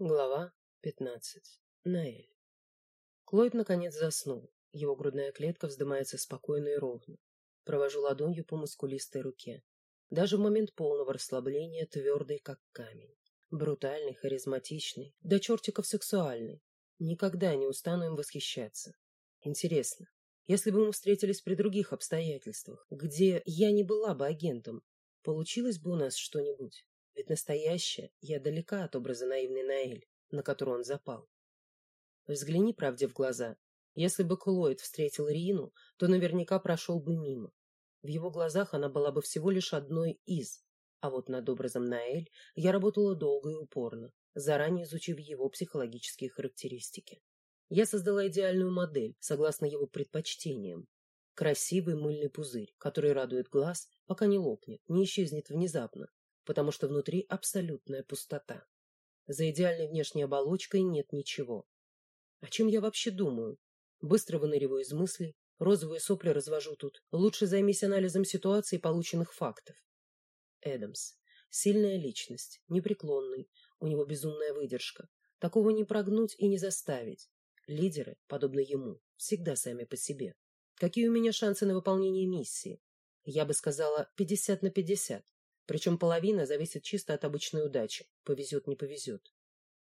Глава 15. Наэль. Клойд наконец заснул. Его грудная клетка вздымается спокойно и ровно. Провожу ладонью по мускулистой руке. Даже в момент полного расслабления твердый, как камень. Брутальный, харизматичный, до чертиков сексуальный. Никогда не устану им восхищаться. Интересно, если бы мы встретились при других обстоятельствах, где я не была бы агентом, получилось бы у нас что-нибудь? Ведь настоящая я далека от образа наивной Наэль, на которую он запал. Взгляни правде в глаза. Если бы Клойд встретил Рину, то наверняка прошел бы мимо. В его глазах она была бы всего лишь одной из. А вот над образом Наэль я работала долго и упорно, заранее изучив его психологические характеристики. Я создала идеальную модель, согласно его предпочтениям. Красивый мыльный пузырь, который радует глаз, пока не лопнет, не исчезнет внезапно, потому что внутри абсолютная пустота. За идеальной внешней оболочкой нет ничего. О чем я вообще думаю? Быстро выныриваю из мыслей, розовые сопли развожу тут. Лучше займись анализом ситуации и полученных фактов. Эдамс. Сильная личность, непреклонный, у него безумная выдержка. Такого не прогнуть и не заставить. Лидеры, подобно ему, всегда сами по себе. Какие у меня шансы на выполнение миссии? Я бы сказала 50 на 50. Причем половина зависит чисто от обычной удачи. Повезет, не повезет.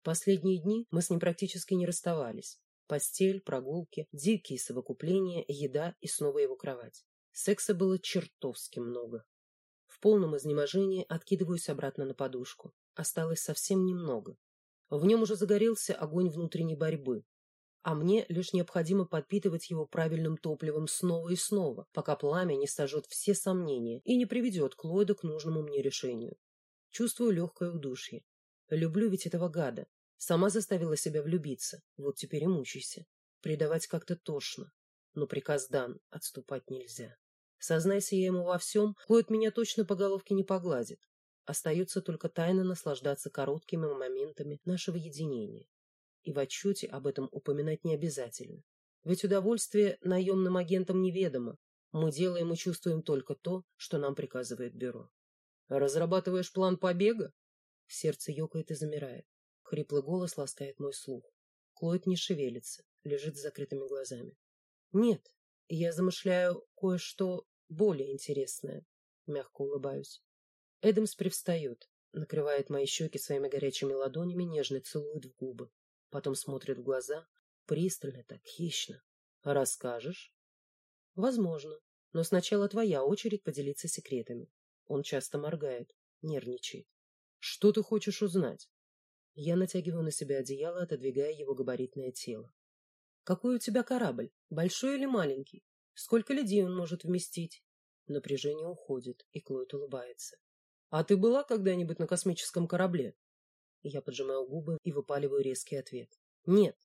Последние дни мы с ним практически не расставались. Постель, прогулки, дикие совокупления, еда и снова его кровать. Секса было чертовски много. В полном изнеможении откидываюсь обратно на подушку. Осталось совсем немного. В нем уже загорелся огонь внутренней борьбы, а мне лишь необходимо подпитывать его правильным топливом снова и снова, пока пламя не сожжет все сомнения и не приведет Клойда к нужному мне решению. Чувствую легкое удушье. Люблю ведь этого гада. Сама заставила себя влюбиться, вот теперь и мучайся. Предавать как-то тошно. Но приказ дан, отступать нельзя. Сознайся я ему во всем, Клойд меня точно по головке не погладит. Остается только тайно наслаждаться короткими моментами нашего единения и в отчете об этом упоминать не обязательно. Ведь удовольствие наемным агентам неведомо. Мы делаем и чувствуем только то, что нам приказывает бюро. «Разрабатываешь план побега?» Сердце ёкает и замирает. Хриплый голос ласкает мой слух. Клойд не шевелится, лежит с закрытыми глазами. «Нет, я замышляю кое-что более интересное», — мягко улыбаюсь. Эдамс привстает, накрывает мои щеки своими горячими ладонями, нежно целует в губы потом смотрит в глаза, пристально так, хищно. Расскажешь? Возможно, но сначала твоя очередь поделиться секретами. Он часто моргает, нервничает. Что ты хочешь узнать? Я натягиваю на себя одеяло, отодвигая его габаритное тело. Какой у тебя корабль? Большой или маленький? Сколько людей он может вместить? Напряжение уходит, и Клойд улыбается. А ты была когда-нибудь на космическом корабле? Я поджимаю губы и выпаливаю резкий ответ. «Нет».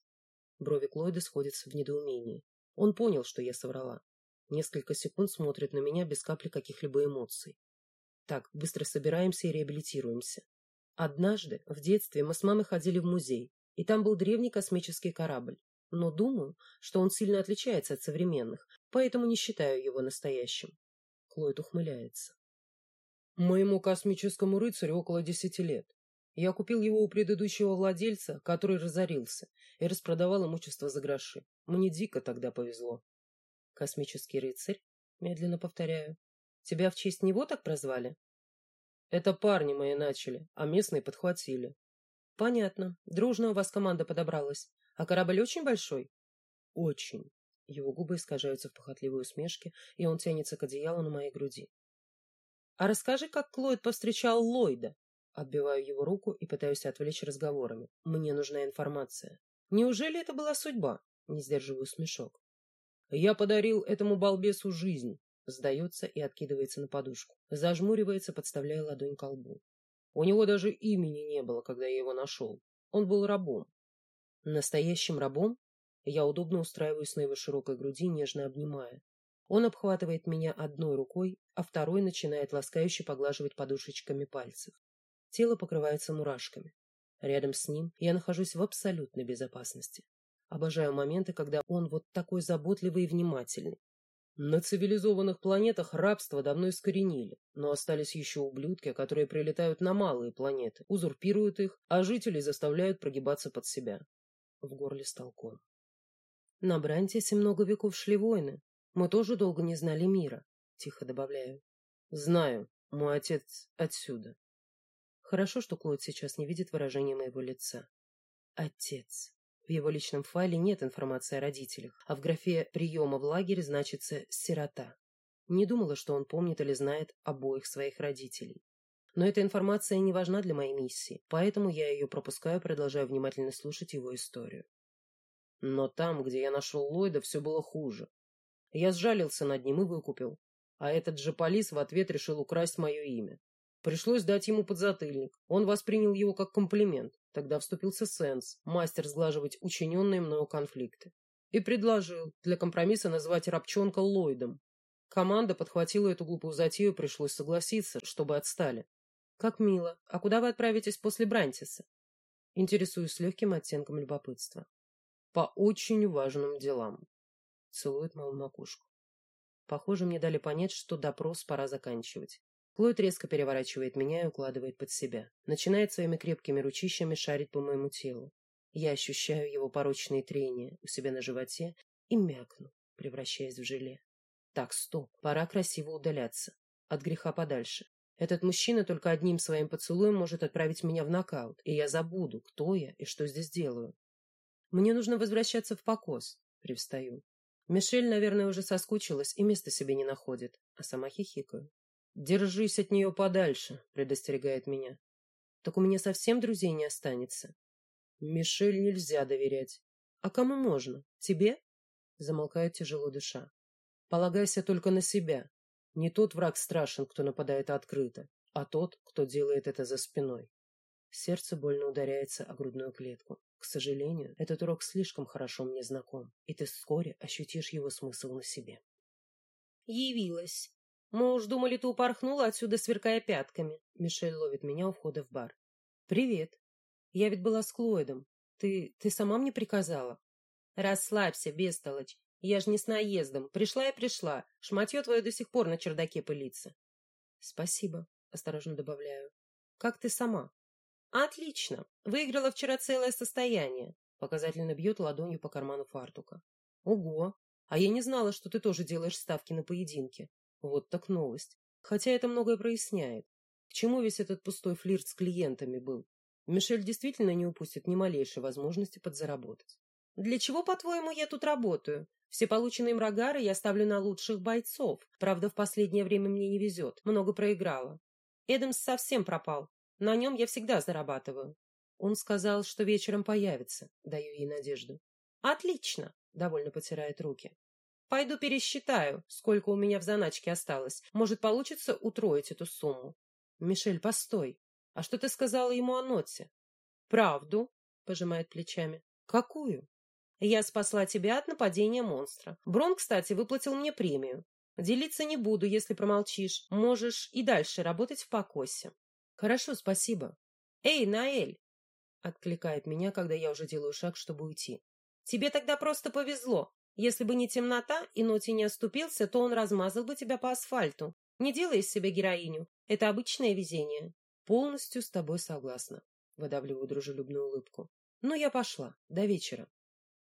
Брови Клойда сходятся в недоумении. Он понял, что я соврала. Несколько секунд смотрит на меня без капли каких-либо эмоций. Так, быстро собираемся и реабилитируемся. Однажды, в детстве, мы с мамой ходили в музей, и там был древний космический корабль. Но думаю, что он сильно отличается от современных, поэтому не считаю его настоящим. Клойд ухмыляется. Моему космическому рыцарю около десяти лет. Я купил его у предыдущего владельца, который разорился, и распродавал имущество за гроши. Мне дико тогда повезло. Космический рыцарь? Медленно повторяю. Тебя в честь него так прозвали? Это парни мои начали, а местные подхватили. Понятно. Дружно у вас команда подобралась. А корабль очень большой? Очень. Его губы искажаются в похотливой усмешке, и он тянется к одеялу на моей груди. А расскажи, как Клойд повстречал Ллойда. Отбиваю его руку и пытаюсь отвлечь разговорами. Мне нужна информация. Неужели это была судьба? Не сдерживаю смешок. Я подарил этому балбесу жизнь. Сдается и откидывается на подушку. Зажмуривается, подставляя ладонь к лбу. У него даже имени не было, когда я его нашел. Он был рабом. Настоящим рабом? Я удобно устраиваюсь на его широкой груди, нежно обнимая. Он обхватывает меня одной рукой, а второй начинает ласкающе поглаживать подушечками пальцев. Тело покрывается мурашками. Рядом с ним я нахожусь в абсолютной безопасности. Обожаю моменты, когда он вот такой заботливый и внимательный. На цивилизованных планетах рабство давно искоренили, но остались еще ублюдки, которые прилетают на малые планеты, узурпируют их, а жителей заставляют прогибаться под себя. В горле стал ком. На Брантисе много веков шли войны. Мы тоже долго не знали мира, тихо добавляю. Знаю, мой отец отсюда. Хорошо, что Клод сейчас не видит выражения моего лица. Отец. В его личном файле нет информации о родителях, а в графе приема в лагере значится «сирота». Не думала, что он помнит или знает обоих своих родителей. Но эта информация не важна для моей миссии, поэтому я ее пропускаю, продолжая внимательно слушать его историю. Но там, где я нашел Ллойда, все было хуже. Я сжалился над ним и выкупил. А этот же полис в ответ решил украсть мое имя. Пришлось дать ему подзатыльник. Он воспринял его как комплимент. Тогда вступился Сенс, мастер сглаживать учиненные мною конфликты. И предложил для компромисса назвать Рабчонка Ллойдом. Команда подхватила эту глупую затею, пришлось согласиться, чтобы отстали. «Как мило. А куда вы отправитесь после Брантиса?» Интересуюсь легким оттенком любопытства. «По очень важным делам», — целует мою макушку. Похоже, мне дали понять, что допрос пора заканчивать. Клод резко переворачивает меня и укладывает под себя. Начинает своими крепкими ручищами шарить по моему телу. Я ощущаю его порочные трения у себя на животе и мякну, превращаясь в желе. Так, стоп, пора красиво удаляться. От греха подальше. Этот мужчина только одним своим поцелуем может отправить меня в нокаут, и я забуду, кто я и что здесь делаю. Мне нужно возвращаться в покос, привстаю. Мишель, наверное, уже соскучилась и места себе не находит, а сама хихикаю. «Держись от нее подальше», — предостерегает меня. «Так у меня совсем друзей не останется». «Мишель нельзя доверять». «А кому можно? Тебе?» Замолкает тяжело душа. «Полагайся только на себя. Не тот враг страшен, кто нападает открыто, а тот, кто делает это за спиной». Сердце больно ударяется о грудную клетку. К сожалению, этот урок слишком хорошо мне знаком, и ты вскоре ощутишь его смысл на себе. Явилась. Мы уж думали, ты упорхнула отсюда, сверкая пятками. Мишель ловит меня у входа в бар. Привет. Я ведь была с Клойдом. Ты... ты сама мне приказала? Расслабься, бестолочь. Я ж не с наездом. Пришла и пришла. Шматье твое до сих пор на чердаке пылится. Спасибо, осторожно добавляю. Как ты сама? Отлично. Выиграла вчера целое состояние. Показательно бьет ладонью по карману фартука. Ого! А я не знала, что ты тоже делаешь ставки на поединки. Вот так новость. Хотя это многое проясняет. К чему весь этот пустой флирт с клиентами был? Мишель действительно не упустит ни малейшей возможности подзаработать. Для чего, по-твоему, я тут работаю? Все полученные мрагары я ставлю на лучших бойцов. Правда, в последнее время мне не везет. Много проиграла. Эдамс совсем пропал. На нем я всегда зарабатываю. Он сказал, что вечером появится. Даю ей надежду. Отлично, довольно потирает руки. Пойду пересчитаю, сколько у меня в заначке осталось. Может, получится утроить эту сумму. Мишель, постой. А что ты сказала ему о ноте? Правду, пожимает плечами. Какую? Я спасла тебя от нападения монстра. Брон, кстати, выплатил мне премию. Делиться не буду, если промолчишь. Можешь и дальше работать в покосе. Хорошо, спасибо. Эй, Наэль! Откликает меня, когда я уже делаю шаг, чтобы уйти. Тебе тогда просто повезло. Если бы не темнота и Ноти не оступился, то он размазал бы тебя по асфальту. Не делай из себя героиню. Это обычное везение. Полностью с тобой согласна. Выдавливаю дружелюбную улыбку. Ну, я пошла. До вечера.